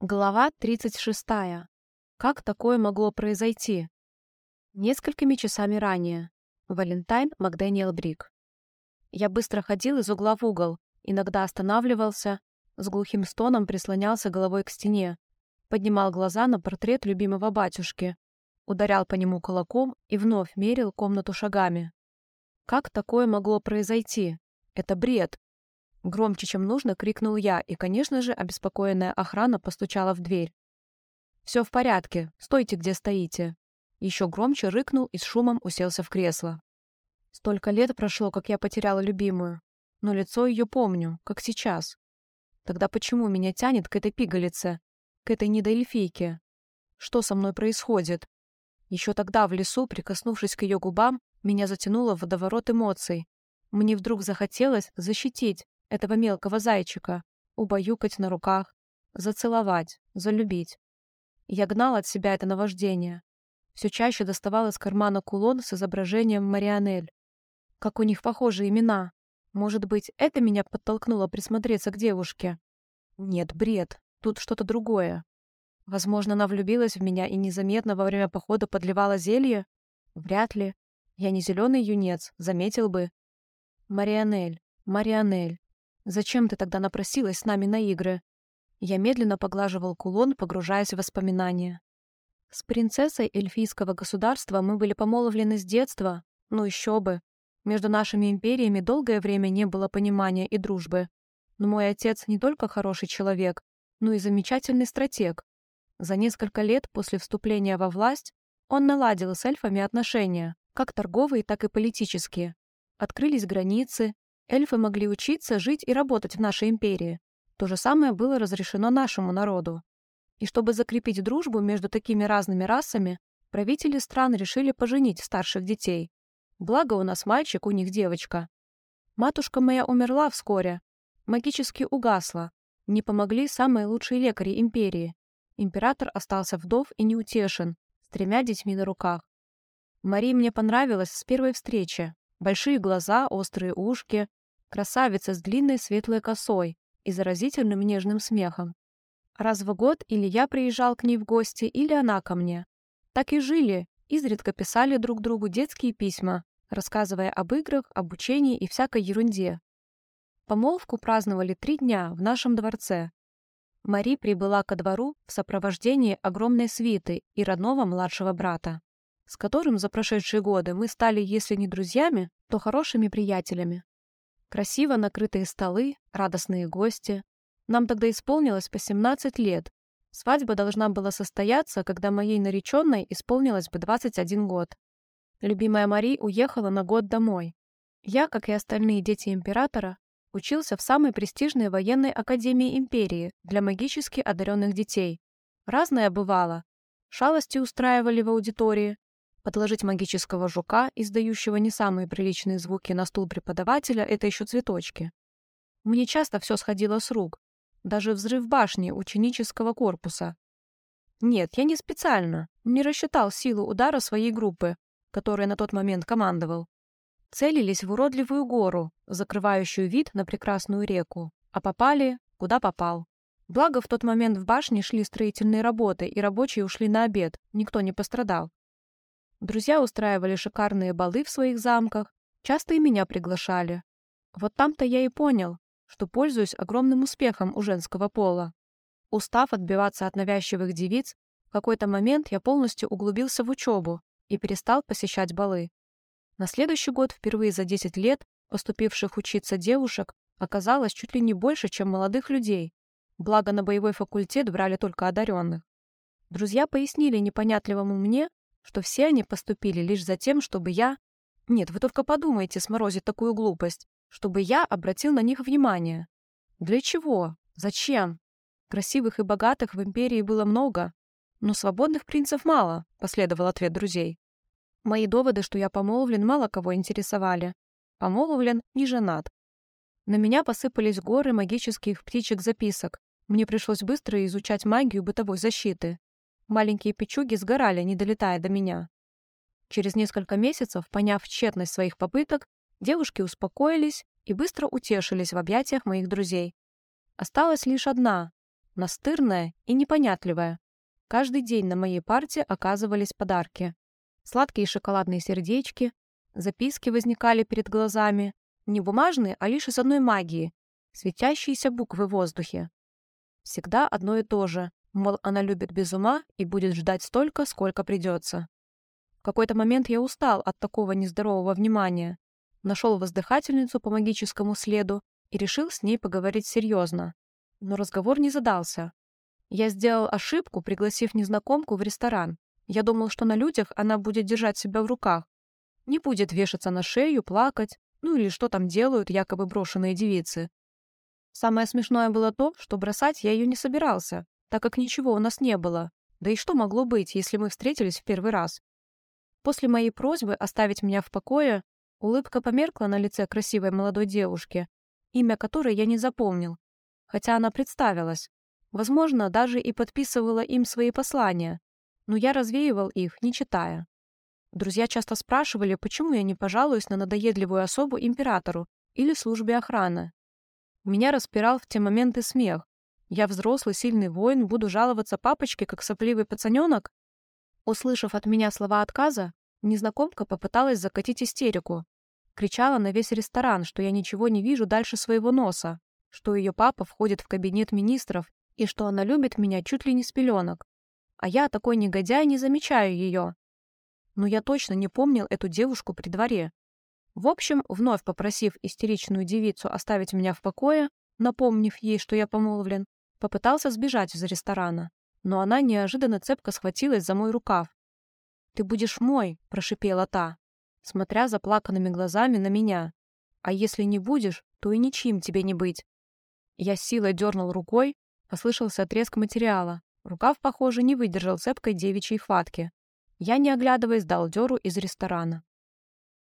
Глава 36. Как такое могло произойти? Несколькими часами ранее. Валентайн Макдэниел Брик. Я быстро ходил из угла в угол, иногда останавливался, с глухим стоном прислонялся головой к стене, поднимал глаза на портрет любимого батюшки, ударял по нему кулаком и вновь мерил комнату шагами. Как такое могло произойти? Это бред. Громче, чем нужно, крикнул я, и, конечно же, обеспокоенная охрана постучала в дверь. «Все в порядке. Стойте, где стоите». Еще громче рыкнул и с шумом уселся в кресло. Столько лет прошло, как я потеряла любимую. Но лицо ее помню, как сейчас. Тогда почему меня тянет к этой пигалице, к этой недоэльфийке? Что со мной происходит? Еще тогда в лесу, прикоснувшись к ее губам, меня затянуло в водоворот эмоций. Мне вдруг захотелось защитить, этого мелкого зайчика, убаюкать на руках, зацеловать, залюбить. Я гнал от себя это наваждение. Все чаще доставал из кармана кулон с изображением Марианель. Как у них похожи имена. Может быть, это меня подтолкнуло присмотреться к девушке? Нет, бред. Тут что-то другое. Возможно, она влюбилась в меня и незаметно во время похода подливала зелье? Вряд ли. Я не зеленый юнец, заметил бы. Марианель, Марианель. Зачем ты тогда напросилась с нами на игры? Я медленно поглаживал кулон, погружаясь в воспоминания. С принцессой эльфийского государства мы были помолвлены с детства. Ну еще бы. Между нашими империями долгое время не было понимания и дружбы. Но мой отец не только хороший человек, но и замечательный стратег. За несколько лет после вступления во власть он наладил с эльфами отношения, как торговые, так и политические. Открылись границы, Эльфы могли учиться, жить и работать в нашей империи. То же самое было разрешено нашему народу. И чтобы закрепить дружбу между такими разными расами, правители стран решили поженить старших детей. Благо у нас мальчик, у них девочка. Матушка моя умерла вскоре. Магически угасла. Не помогли самые лучшие лекари империи. Император остался вдов и неутешен, с тремя детьми на руках. Марии мне понравилась с первой встречи. Большие глаза, острые ушки, Красавица с длинной светлой косой и заразительным нежным смехом. Раз в год или я приезжал к ней в гости, или она ко мне. Так и жили, изредка писали друг другу детские письма, рассказывая об играх, обучении и всякой ерунде. Помолвку праздновали три дня в нашем дворце. Мари прибыла ко двору в сопровождении огромной свиты и родного младшего брата, с которым за прошедшие годы мы стали, если не друзьями, то хорошими приятелями. Красиво накрытые столы, радостные гости. Нам тогда исполнилось по 17 лет. Свадьба должна была состояться, когда моей нареченной исполнилось бы 21 год. Любимая Мари уехала на год домой. Я, как и остальные дети императора, учился в самой престижной военной академии империи для магически одаренных детей. Разное бывало. Шалости устраивали в аудитории, Подложить магического жука, издающего не самые приличные звуки на стул преподавателя, это еще цветочки. Мне часто все сходило с рук. Даже взрыв башни ученического корпуса. Нет, я не специально, не рассчитал силу удара своей группы, которой на тот момент командовал. Целились в уродливую гору, закрывающую вид на прекрасную реку, а попали, куда попал. Благо, в тот момент в башне шли строительные работы, и рабочие ушли на обед, никто не пострадал. Друзья устраивали шикарные балы в своих замках, часто и меня приглашали. Вот там-то я и понял, что пользуюсь огромным успехом у женского пола. Устав отбиваться от навязчивых девиц, в какой-то момент я полностью углубился в учебу и перестал посещать балы. На следующий год впервые за 10 лет поступивших учиться девушек оказалось чуть ли не больше, чем молодых людей. Благо на боевой факультет брали только одаренных. Друзья пояснили непонятливому мне, что все они поступили лишь за тем, чтобы я... Нет, вы только подумайте сморозить такую глупость, чтобы я обратил на них внимание. Для чего? Зачем? Красивых и богатых в империи было много, но свободных принцев мало, последовал ответ друзей. Мои доводы, что я помолвлен, мало кого интересовали. Помолвлен, не женат. На меня посыпались горы магических птичек записок. Мне пришлось быстро изучать магию бытовой защиты. Маленькие печуги сгорали, не долетая до меня. Через несколько месяцев, поняв тщетность своих попыток, девушки успокоились и быстро утешились в объятиях моих друзей. Осталась лишь одна. настырная и непонятливая. Каждый день на моей парте оказывались подарки. Сладкие шоколадные сердечки, записки возникали перед глазами. Не бумажные, а лишь из одной магии. Светящиеся буквы в воздухе. Всегда одно и то же. Мол, она любит без ума и будет ждать столько, сколько придется. В какой-то момент я устал от такого нездорового внимания. Нашел воздыхательницу по магическому следу и решил с ней поговорить серьезно. Но разговор не задался. Я сделал ошибку, пригласив незнакомку в ресторан. Я думал, что на людях она будет держать себя в руках. Не будет вешаться на шею, плакать, ну или что там делают якобы брошенные девицы. Самое смешное было то, что бросать я ее не собирался, так как ничего у нас не было. Да и что могло быть, если мы встретились в первый раз? После моей просьбы оставить меня в покое, улыбка померкла на лице красивой молодой девушки, имя которой я не запомнил, хотя она представилась. Возможно, даже и подписывала им свои послания, но я развеивал их, не читая. Друзья часто спрашивали, почему я не пожалуюсь на надоедливую особу императору или службе охраны. Меня распирал в те моменты смех. Я взрослый, сильный воин, буду жаловаться папочке, как сопливый пацаненок? Услышав от меня слова отказа, незнакомка попыталась закатить истерику. Кричала на весь ресторан, что я ничего не вижу дальше своего носа, что ее папа входит в кабинет министров и что она любит меня чуть ли не с пеленок. А я, такой негодяй, не замечаю ее. Но я точно не помнил эту девушку при дворе. В общем, вновь попросив истеричную девицу оставить меня в покое, напомнив ей, что я помолвлен, попытался сбежать из ресторана. Но она неожиданно цепко схватилась за мой рукав. «Ты будешь мой», — прошипела та, смотря заплаканными глазами на меня. «А если не будешь, то и ничьим тебе не быть». Я силой дернул рукой, послышался треск материала. Рукав, похоже, не выдержал цепкой девичьей хватки. Я, не оглядываясь, дал дёру из ресторана.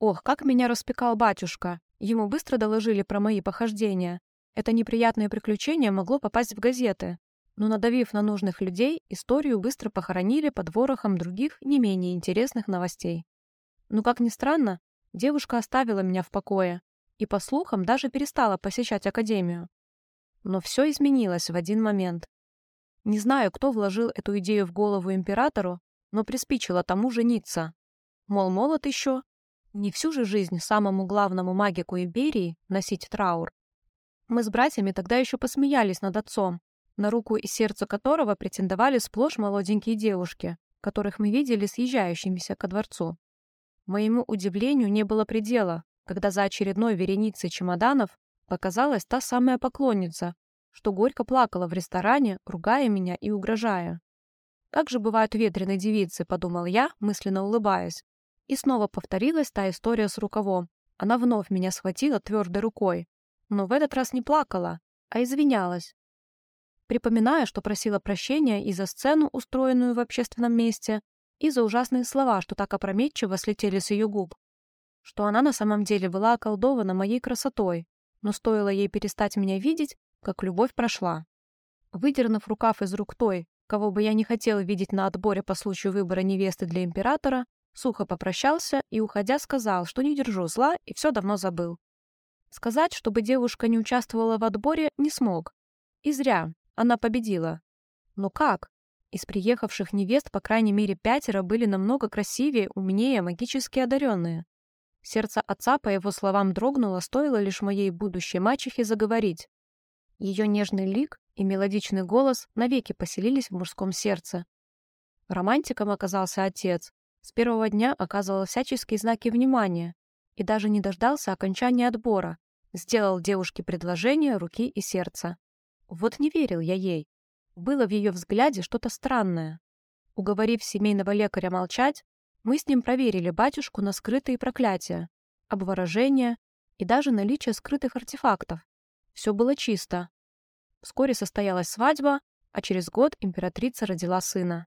Ох, как меня распекал батюшка. Ему быстро доложили про мои похождения. Это неприятное приключение могло попасть в газеты. Но, надавив на нужных людей, историю быстро похоронили под ворохом других, не менее интересных новостей. Но, как ни странно, девушка оставила меня в покое и, по слухам, даже перестала посещать академию. Но все изменилось в один момент. Не знаю, кто вложил эту идею в голову императору, но приспичило тому жениться. Мол, молод еще. Не всю же жизнь самому главному магику империи носить траур. Мы с братьями тогда еще посмеялись над отцом, на руку и сердце которого претендовали сплошь молоденькие девушки, которых мы видели съезжающимися ко дворцу. Моему удивлению не было предела, когда за очередной вереницей чемоданов показалась та самая поклонница, что горько плакала в ресторане, ругая меня и угрожая. «Как же бывают ветреные девицы», — подумал я, мысленно улыбаясь. И снова повторилась та история с рукавом. Она вновь меня схватила твердой рукой. Но в этот раз не плакала, а извинялась. Припоминая, что просила прощения и за сцену, устроенную в общественном месте, и за ужасные слова, что так опрометчиво слетели с ее губ. Что она на самом деле была околдована моей красотой, но стоило ей перестать меня видеть, как любовь прошла. Выдернув рукав из рук той, кого бы я не хотел видеть на отборе по случаю выбора невесты для императора, сухо попрощался и, уходя, сказал, что не держу зла и все давно забыл. Сказать, чтобы девушка не участвовала в отборе, не смог. И зря, она победила. Но как? Из приехавших невест, по крайней мере, пятеро были намного красивее, умнее, магически одаренные. Сердце отца, по его словам, дрогнуло, стоило лишь моей будущей мачехе заговорить. Ее нежный лик и мелодичный голос навеки поселились в мужском сердце. Романтиком оказался отец. С первого дня оказывал всяческие знаки внимания и даже не дождался окончания отбора. Сделал девушке предложение руки и сердца. Вот не верил я ей. Было в ее взгляде что-то странное. Уговорив семейного лекаря молчать, мы с ним проверили батюшку на скрытые проклятия, обворожения и даже наличие скрытых артефактов. Все было чисто. Вскоре состоялась свадьба, а через год императрица родила сына.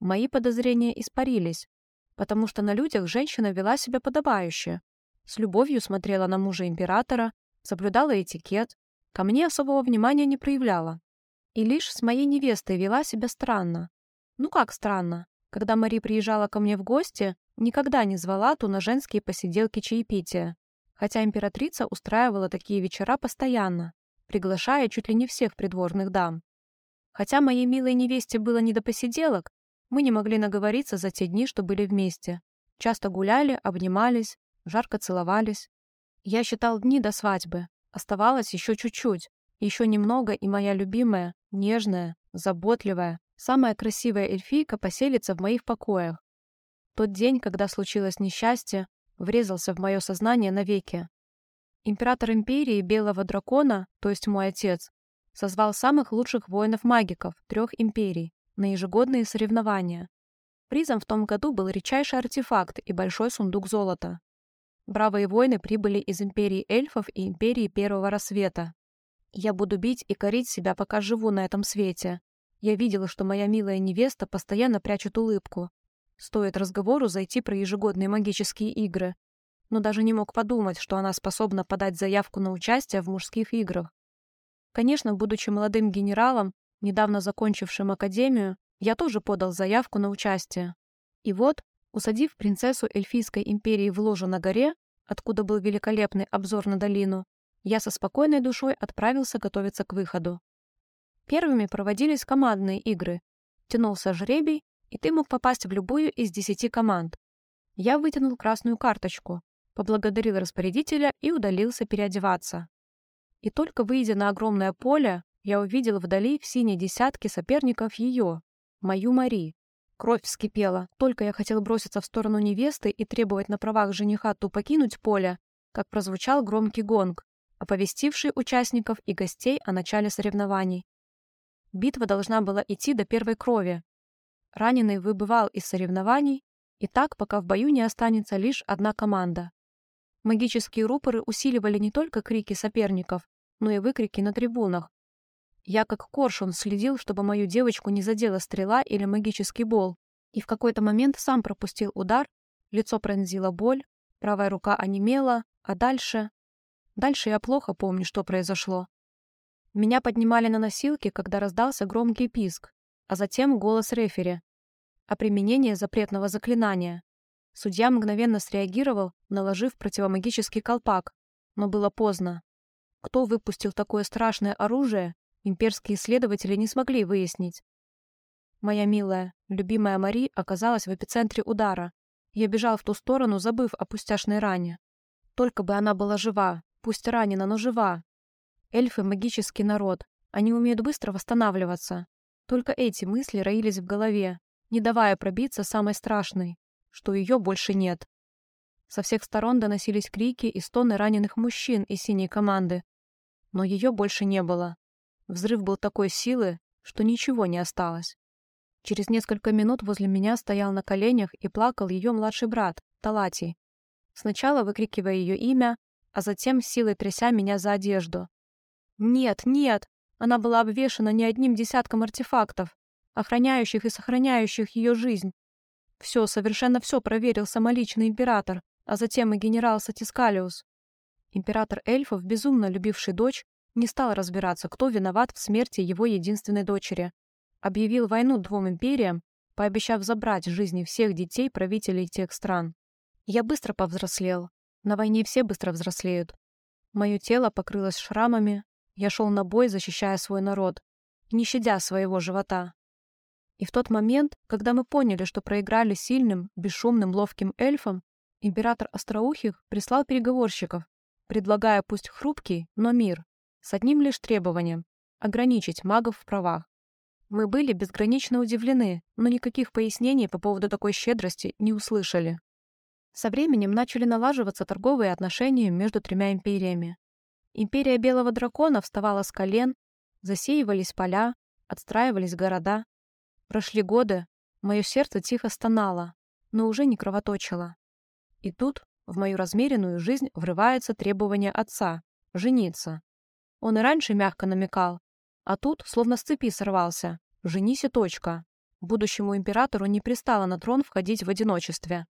Мои подозрения испарились, потому что на людях женщина вела себя подобающе. С любовью смотрела на мужа императора, соблюдала этикет, ко мне особого внимания не проявляла. И лишь с моей невестой вела себя странно. Ну как странно? Когда Мари приезжала ко мне в гости, никогда не звала ту на женские посиделки чаепития хотя императрица устраивала такие вечера постоянно, приглашая чуть ли не всех придворных дам. Хотя моей милой невесте было не до посиделок, мы не могли наговориться за те дни, что были вместе. Часто гуляли, обнимались, жарко целовались. Я считал дни до свадьбы. Оставалось еще чуть-чуть. Еще немного, и моя любимая, нежная, заботливая, самая красивая эльфийка поселится в моих покоях. Тот день, когда случилось несчастье, врезался в мое сознание навеки. Император империи Белого Дракона, то есть мой отец, созвал самых лучших воинов-магиков трех империй на ежегодные соревнования. Призом в том году был редчайший артефакт и большой сундук золота. Бравые воины прибыли из империи эльфов и империи Первого Рассвета. Я буду бить и корить себя, пока живу на этом свете. Я видела, что моя милая невеста постоянно прячет улыбку. Стоит разговору зайти про ежегодные магические игры. Но даже не мог подумать, что она способна подать заявку на участие в мужских играх. Конечно, будучи молодым генералом, недавно закончившим академию, я тоже подал заявку на участие. И вот, усадив принцессу эльфийской империи в ложу на горе, откуда был великолепный обзор на долину, я со спокойной душой отправился готовиться к выходу. Первыми проводились командные игры. Тянулся жребий, и ты мог попасть в любую из десяти команд. Я вытянул красную карточку, поблагодарил распорядителя и удалился переодеваться. И только выйдя на огромное поле, я увидел вдали в синей десятке соперников ее, мою Мари. Кровь вскипела. Только я хотел броситься в сторону невесты и требовать на правах жениха ту покинуть поле, как прозвучал громкий гонг, оповестивший участников и гостей о начале соревнований. Битва должна была идти до первой крови. Раненый выбывал из соревнований, и так, пока в бою не останется лишь одна команда. Магические рупоры усиливали не только крики соперников, но и выкрики на трибунах. Я как коршун следил, чтобы мою девочку не задела стрела или магический бол, и в какой-то момент сам пропустил удар, лицо пронзила боль, правая рука онемела, а дальше... Дальше я плохо помню, что произошло. Меня поднимали на носилки, когда раздался громкий писк, а затем голос рефери о применении запретного заклинания. Судья мгновенно среагировал, наложив противомагический колпак, но было поздно. Кто выпустил такое страшное оружие, имперские исследователи не смогли выяснить. Моя милая, любимая Мари оказалась в эпицентре удара. Я бежал в ту сторону, забыв о пустяшной ране. Только бы она была жива, пусть ранена, но жива, Эльфы — магический народ. Они умеют быстро восстанавливаться. Только эти мысли роились в голове, не давая пробиться самой страшной, что ее больше нет. Со всех сторон доносились крики и стоны раненых мужчин из синей команды. Но ее больше не было. Взрыв был такой силы, что ничего не осталось. Через несколько минут возле меня стоял на коленях и плакал ее младший брат, Талатий. Сначала выкрикивая ее имя, а затем силой тряся меня за одежду. Нет, нет, она была обвешана не одним десятком артефактов, охраняющих и сохраняющих ее жизнь. Все, совершенно все проверил самоличный император, а затем и генерал Сатискалиус. Император эльфов, безумно любивший дочь, не стал разбираться, кто виноват в смерти его единственной дочери. Объявил войну двум империям, пообещав забрать жизни всех детей правителей тех стран. Я быстро повзрослел. На войне все быстро взрослеют. Мое тело покрылось шрамами, я шел на бой, защищая свой народ, не щадя своего живота. И в тот момент, когда мы поняли, что проиграли сильным, бесшумным, ловким эльфам, император Остроухих прислал переговорщиков, предлагая пусть хрупкий, но мир, с одним лишь требованием — ограничить магов в правах. Мы были безгранично удивлены, но никаких пояснений по поводу такой щедрости не услышали. Со временем начали налаживаться торговые отношения между тремя империями. Империя Белого Дракона вставала с колен, засеивались поля, отстраивались города. Прошли годы, мое сердце тихо стонало, но уже не кровоточило. И тут в мою размеренную жизнь врывается требование отца — жениться. Он и раньше мягко намекал, а тут словно с цепи сорвался. «Женись и точка». Будущему императору не пристало на трон входить в одиночестве.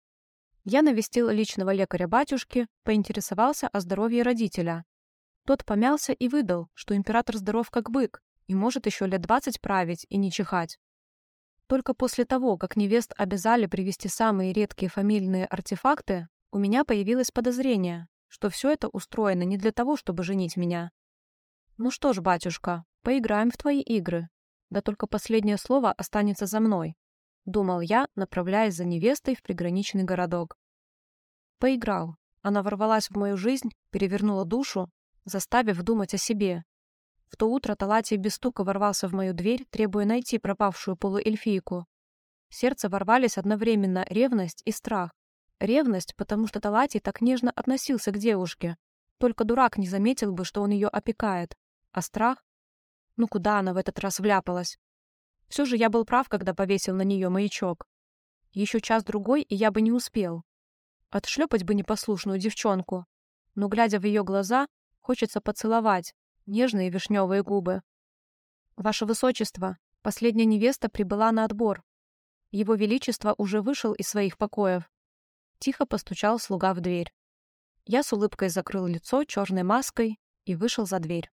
Я навестил личного лекаря батюшки, поинтересовался о здоровье родителя. Тот помялся и выдал, что император здоров как бык и может еще лет двадцать править и не чихать. Только после того, как невест обязали привести самые редкие фамильные артефакты, у меня появилось подозрение, что все это устроено не для того, чтобы женить меня. «Ну что ж, батюшка, поиграем в твои игры», — Да только последнее слово останется за мной. Думал я, направляясь за невестой в приграничный городок. Поиграл. Она ворвалась в мою жизнь, перевернула душу, заставив думать о себе. В то утро Талатий без стука ворвался в мою дверь, требуя найти пропавшую полуэльфийку. В сердце ворвались одновременно ревность и страх. Ревность, потому что Талатий так нежно относился к девушке. Только дурак не заметил бы, что он ее опекает. А страх? Ну куда она в этот раз вляпалась? Все же я был прав, когда повесил на нее маячок. Еще час-другой, и я бы не успел. Отшлепать бы непослушную девчонку. Но, глядя в ее глаза, хочется поцеловать нежные вишневые губы. «Ваше Высочество, последняя невеста прибыла на отбор. Его Величество уже вышел из своих покоев». Тихо постучал слуга в дверь. Я с улыбкой закрыл лицо черной маской и вышел за дверь.